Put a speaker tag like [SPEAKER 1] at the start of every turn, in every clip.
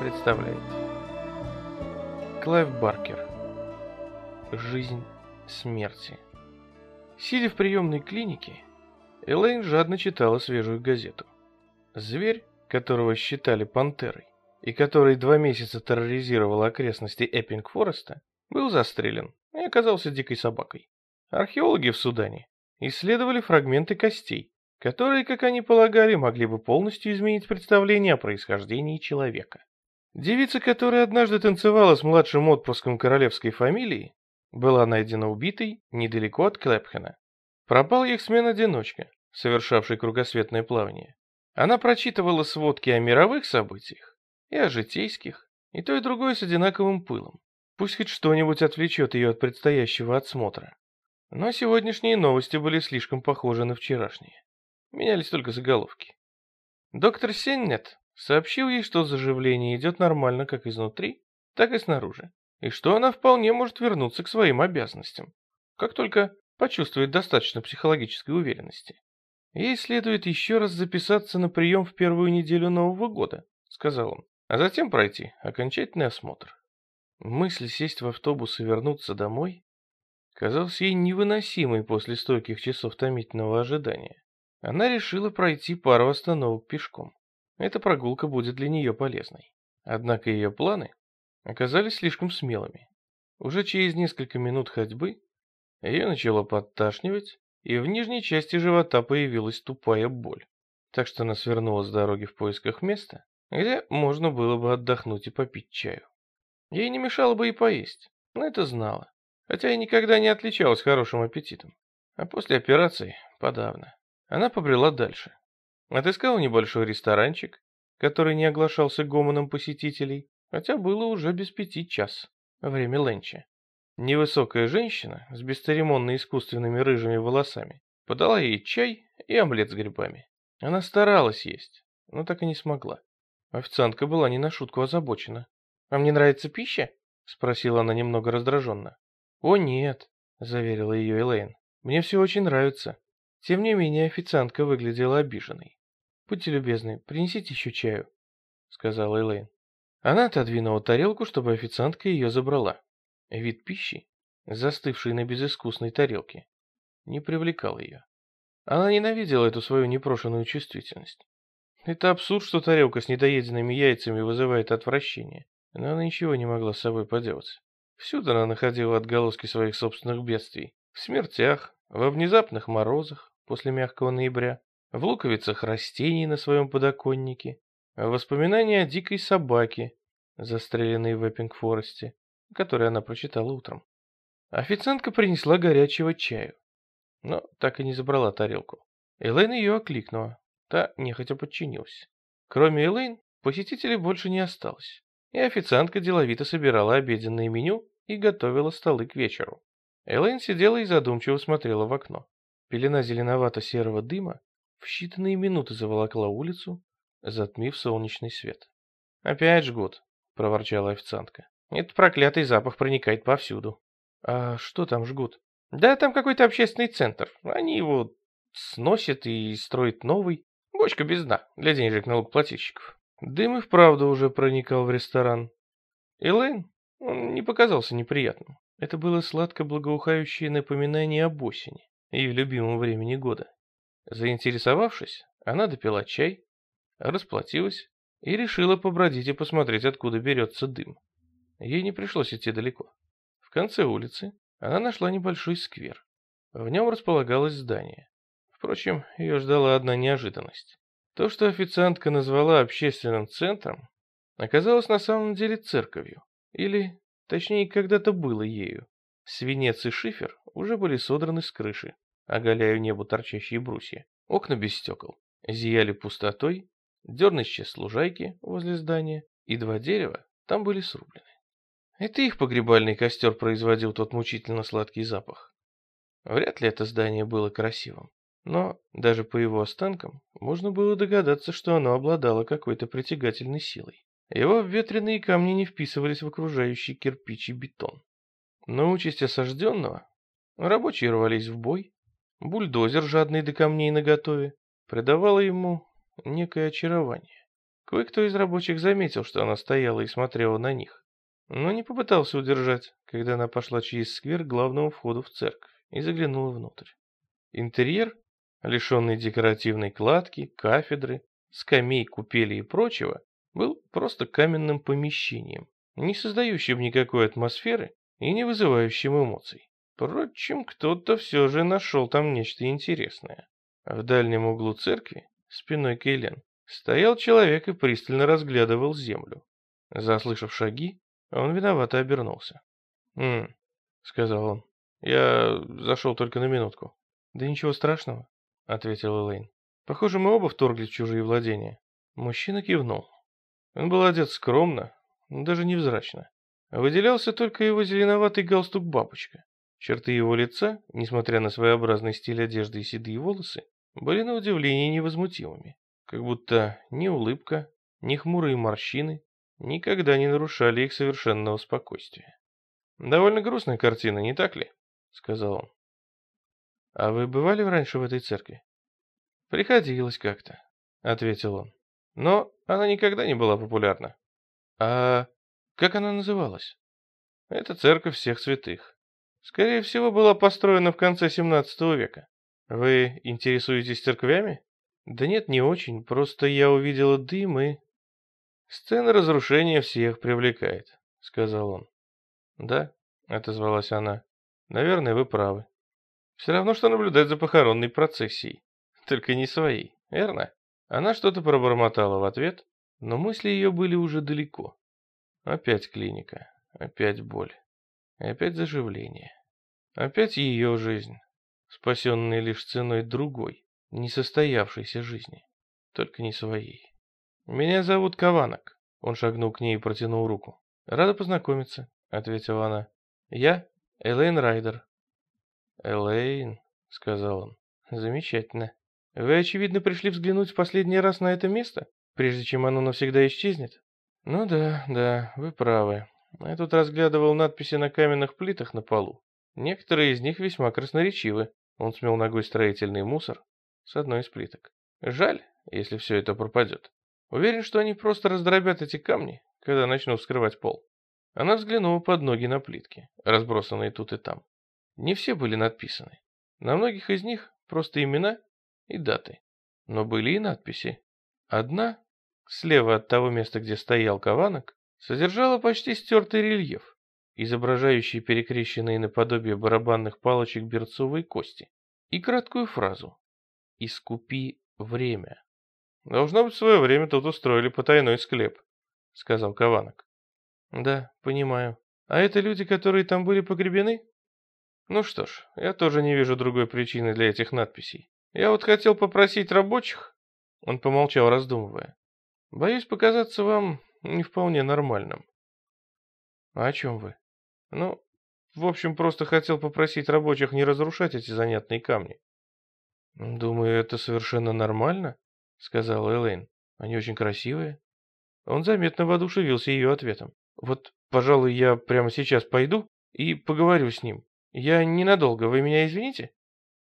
[SPEAKER 1] Представляет Клайв Баркер Жизнь смерти Сидя в приемной клинике, Элейн жадно читала свежую газету. Зверь, которого считали пантерой, и который два месяца терроризировал окрестности Эппинг-Фореста, был застрелен и оказался дикой собакой. Археологи в Судане исследовали фрагменты костей, которые, как они полагали, могли бы полностью изменить представление о происхождении человека. Девица, которая однажды танцевала с младшим отпрыском королевской фамилии, была найдена убитой недалеко от Клэпхена. Пропал яхтсмен-одиночка, совершавший кругосветное плавание. Она прочитывала сводки о мировых событиях и о житейских, и то и другое с одинаковым пылом. Пусть хоть что-нибудь отвлечет ее от предстоящего отсмотра. Но сегодняшние новости были слишком похожи на вчерашние. Менялись только заголовки. Доктор Сеннет сообщил ей, что заживление идет нормально как изнутри, так и снаружи, и что она вполне может вернуться к своим обязанностям, как только почувствует достаточно психологической уверенности. Ей следует еще раз записаться на прием в первую неделю Нового года, сказал он, а затем пройти окончательный осмотр. Мысль сесть в автобус и вернуться домой казалась ей невыносимой после стольких часов томительного ожидания. Она решила пройти пару остановок пешком. Эта прогулка будет для нее полезной. Однако ее планы оказались слишком смелыми. Уже через несколько минут ходьбы ее начало подташнивать, и в нижней части живота появилась тупая боль. Так что она свернула с дороги в поисках места, где можно было бы отдохнуть и попить чаю. Ей не мешало бы и поесть, но это знала, хотя и никогда не отличалась хорошим аппетитом. А после операции подавно. Она побрела дальше. Отыскала небольшой ресторанчик, который не оглашался гомоном посетителей, хотя было уже без пяти час, время ленча. Невысокая женщина с бесцеремонно искусственными рыжими волосами подала ей чай и омлет с грибами. Она старалась есть, но так и не смогла. Официантка была не на шутку озабочена. «Вам не нравится пища?» — спросила она немного раздраженно. «О, нет», — заверила ее Элейн. «Мне все очень нравится. Тем не менее официантка выглядела обиженной. «Будьте любезны, принесите еще чаю», — сказала Элейн. Она отодвинула тарелку, чтобы официантка ее забрала. Вид пищи, застывший на безыскусной тарелке, не привлекал ее. Она ненавидела эту свою непрошенную чувствительность. Это абсурд, что тарелка с недоеденными яйцами вызывает отвращение, но она ничего не могла с собой поделать. Всюду она находила отголоски своих собственных бедствий. В смертях, во внезапных морозах, после мягкого ноября, в луковицах растений на своем подоконнике, воспоминания о дикой собаке, застреленной в Эппинг-Форесте, который она прочитала утром. Официантка принесла горячего чаю, но так и не забрала тарелку. Элейн ее окликнула, та нехотя подчинилась. Кроме Элейн, посетителей больше не осталось, и официантка деловито собирала обеденное меню и готовила столы к вечеру. Элейн сидела и задумчиво смотрела в окно. Пелена зеленовато-серого дыма в считанные минуты заволокла улицу, затмив солнечный свет. «Опять жгут», — проворчала официантка. «Этот проклятый запах проникает повсюду». «А что там жгут?» «Да там какой-то общественный центр. Они его сносят и строят новый. Бочка без дна для денежек налогоплательщиков». Дым и вправду уже проникал в ресторан. Элейн, он не показался неприятным. Это было сладко-благоухающее напоминание об осени ее любимом времени года. Заинтересовавшись, она допила чай, расплатилась и решила побродить и посмотреть, откуда берется дым. Ей не пришлось идти далеко. В конце улицы она нашла небольшой сквер. В нем располагалось здание. Впрочем, ее ждала одна неожиданность. То, что официантка назвала общественным центром, оказалось на самом деле церковью. Или, точнее, когда-то было ею. Свинец и шифер уже были содраны с крыши, оголяя небу торчащие брусья. Окна без стекол зияли пустотой, дерн исчез лужайки возле здания, и два дерева там были срублены. Это их погребальный костер производил тот мучительно сладкий запах. Вряд ли это здание было красивым, но даже по его останкам можно было догадаться, что оно обладало какой-то притягательной силой. Его ветреные камни не вписывались в окружающий кирпич и бетон. На участь осажденного рабочие рвались в бой. Бульдозер, жадный до камней наготове, придавал ему некое очарование. Кое-кто из рабочих заметил, что она стояла и смотрела на них, но не попытался удержать, когда она пошла через сквер к главному входу в церковь и заглянула внутрь. Интерьер, лишенный декоративной кладки, кафедры, скамей, купели и прочего, был просто каменным помещением, не создающим никакой атмосферы и не вызывающим эмоций. Впрочем, кто-то все же нашел там нечто интересное. В дальнем углу церкви, спиной к Элен, стоял человек и пристально разглядывал землю. Заслышав шаги, он виновато обернулся. «М-м», сказал он, — «я зашел только на минутку». «Да ничего страшного», — ответил Элейн. «Похоже, мы оба вторглись в чужие владения». Мужчина кивнул. Он был одет скромно, даже невзрачно. Выделялся только его зеленоватый галстук-бабочка. Черты его лица, несмотря на своеобразный стиль одежды и седые волосы, были на удивление невозмутимыми. Как будто ни улыбка, ни хмурые морщины никогда не нарушали их совершенного спокойствия. «Довольно грустная картина, не так ли?» — сказал он. «А вы бывали раньше в этой церкви?» «Приходилось как-то», — ответил он. «Но она никогда не была популярна». «А как она называлась?» «Это церковь всех святых». Скорее всего, была построена в конце 17 века. Вы интересуетесь церквями? Да нет, не очень, просто я увидела дым и... Сцена разрушения всех привлекает, сказал он. Да, отозвалась она. Наверное, вы правы. Все равно, что наблюдать за похоронной процессией. Только не своей, верно? Она что-то пробормотала в ответ, но мысли ее были уже далеко. Опять клиника, опять боль. И опять заживление. Опять ее жизнь, спасенная лишь ценой другой, несостоявшейся жизни, только не своей. «Меня зовут Каванок», — он шагнул к ней и протянул руку. «Рада познакомиться», — ответила она. «Я Элейн Райдер». «Элейн», — сказал он, — «замечательно. Вы, очевидно, пришли взглянуть в последний раз на это место, прежде чем оно навсегда исчезнет?» «Ну да, да, вы правы. Я тут разглядывал надписи на каменных плитах на полу. Некоторые из них весьма красноречивы. Он смел ногой строительный мусор с одной из плиток. Жаль, если все это пропадет. Уверен, что они просто раздробят эти камни, когда начнут вскрывать пол. Она взглянула под ноги на плитки, разбросанные тут и там. Не все были надписаны. На многих из них просто имена и даты. Но были и надписи. Одна, слева от того места, где стоял каванок, содержала почти стертый рельеф, изображающий перекрещенные наподобие барабанных палочек берцовой кости, и краткую фразу «Искупи время». «Должно быть, в свое время тут устроили потайной склеп», — сказал Каванок. «Да, понимаю. А это люди, которые там были погребены?» «Ну что ж, я тоже не вижу другой причины для этих надписей. Я вот хотел попросить рабочих...» Он помолчал, раздумывая. «Боюсь показаться вам не вполне нормальным. А о чем вы? Ну, в общем, просто хотел попросить рабочих не разрушать эти занятные камни. Думаю, это совершенно нормально, сказала Элейн. Они очень красивые. Он заметно воодушевился ее ответом. Вот, пожалуй, я прямо сейчас пойду и поговорю с ним. Я ненадолго, вы меня извините?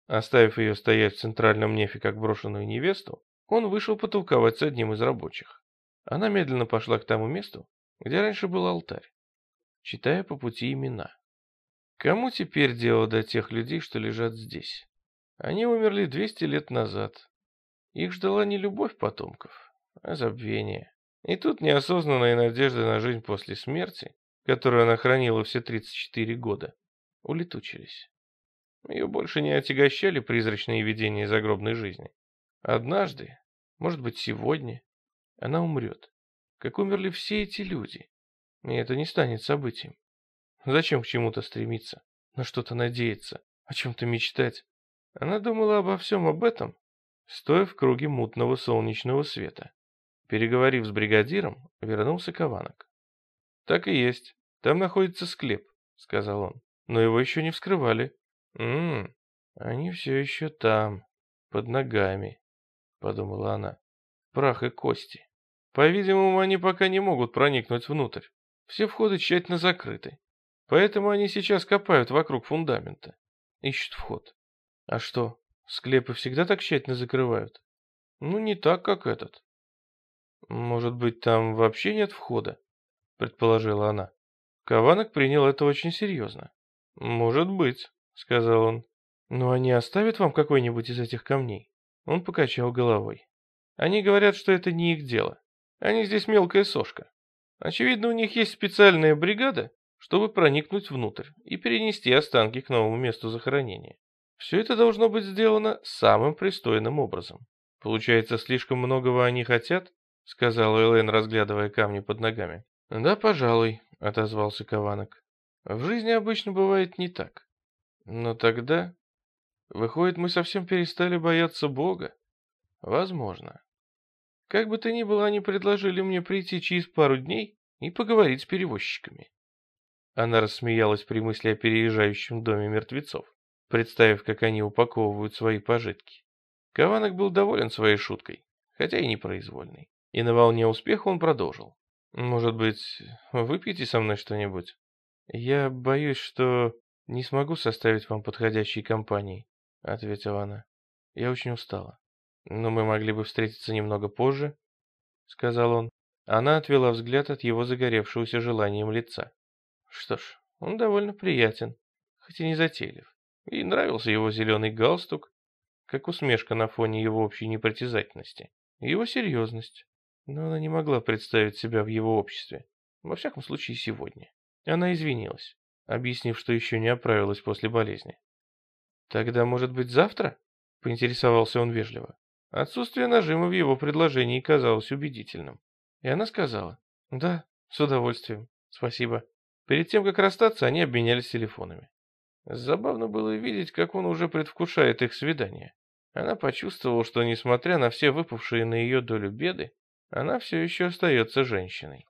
[SPEAKER 1] Оставив ее стоять в центральном нефе как брошенную невесту, он вышел потолковать с одним из рабочих. Она медленно пошла к тому месту, где раньше был алтарь, читая по пути имена. Кому теперь дело до тех людей, что лежат здесь? Они умерли 200 лет назад. Их ждала не любовь потомков, а забвение. И тут неосознанная надежда на жизнь после смерти, которую она хранила все 34 года, улетучились. Ее больше не отягощали призрачные видения загробной жизни. Однажды, может быть сегодня, она умрет, как умерли все эти люди. И это не станет событием. Зачем к чему-то стремиться, на что-то надеяться, о чем-то мечтать? Она думала обо всем об этом, стоя в круге мутного солнечного света. Переговорив с бригадиром, вернулся Кованок. «Так и есть. Там находится склеп», — сказал он. «Но его еще не вскрывали». «М-м, они все еще там, под ногами», — подумала она. «Прах и кости». По-видимому, они пока не могут проникнуть внутрь. Все входы тщательно закрыты. Поэтому они сейчас копают вокруг фундамента. Ищут вход. А что, склепы всегда так тщательно закрывают? Ну, не так, как этот. Может быть, там вообще нет входа? Предположила она. Каванок принял это очень серьезно. Может быть, сказал он. Но они оставят вам какой-нибудь из этих камней? Он покачал головой. Они говорят, что это не их дело. Они здесь мелкая сошка. Очевидно, у них есть специальная бригада, чтобы проникнуть внутрь и перенести останки к новому месту захоронения. Все это должно быть сделано самым пристойным образом. Получается, слишком многого они хотят? Сказала Элэйн, разглядывая камни под ногами. Да, пожалуй, отозвался Каванок. В жизни обычно бывает не так. Но тогда... Выходит, мы совсем перестали бояться Бога? Возможно. Как бы то ни было, они предложили мне прийти через пару дней и поговорить с перевозчиками. Она рассмеялась при мысли о переезжающем доме мертвецов, представив, как они упаковывают свои пожитки. Каванок был доволен своей шуткой, хотя и непроизвольной. И на волне успеха он продолжил. «Может быть, выпьете со мной что-нибудь? Я боюсь, что не смогу составить вам подходящей компании», — ответила она. «Я очень устала». «Но мы могли бы встретиться немного позже», — сказал он. Она отвела взгляд от его загоревшегося желанием лица. Что ж, он довольно приятен, хоть и не затейлив. И нравился его зеленый галстук, как усмешка на фоне его общей непритязательности, его серьезность. Но она не могла представить себя в его обществе, во всяком случае сегодня. Она извинилась, объяснив, что еще не оправилась после болезни. «Тогда, может быть, завтра?» — поинтересовался он вежливо. Отсутствие нажима в его предложении казалось убедительным. И она сказала, «Да, с удовольствием, спасибо». Перед тем, как расстаться, они обменялись телефонами. Забавно было видеть, как он уже предвкушает их свидание. Она почувствовала, что, несмотря на все выпавшие на ее долю беды, она все еще остается женщиной.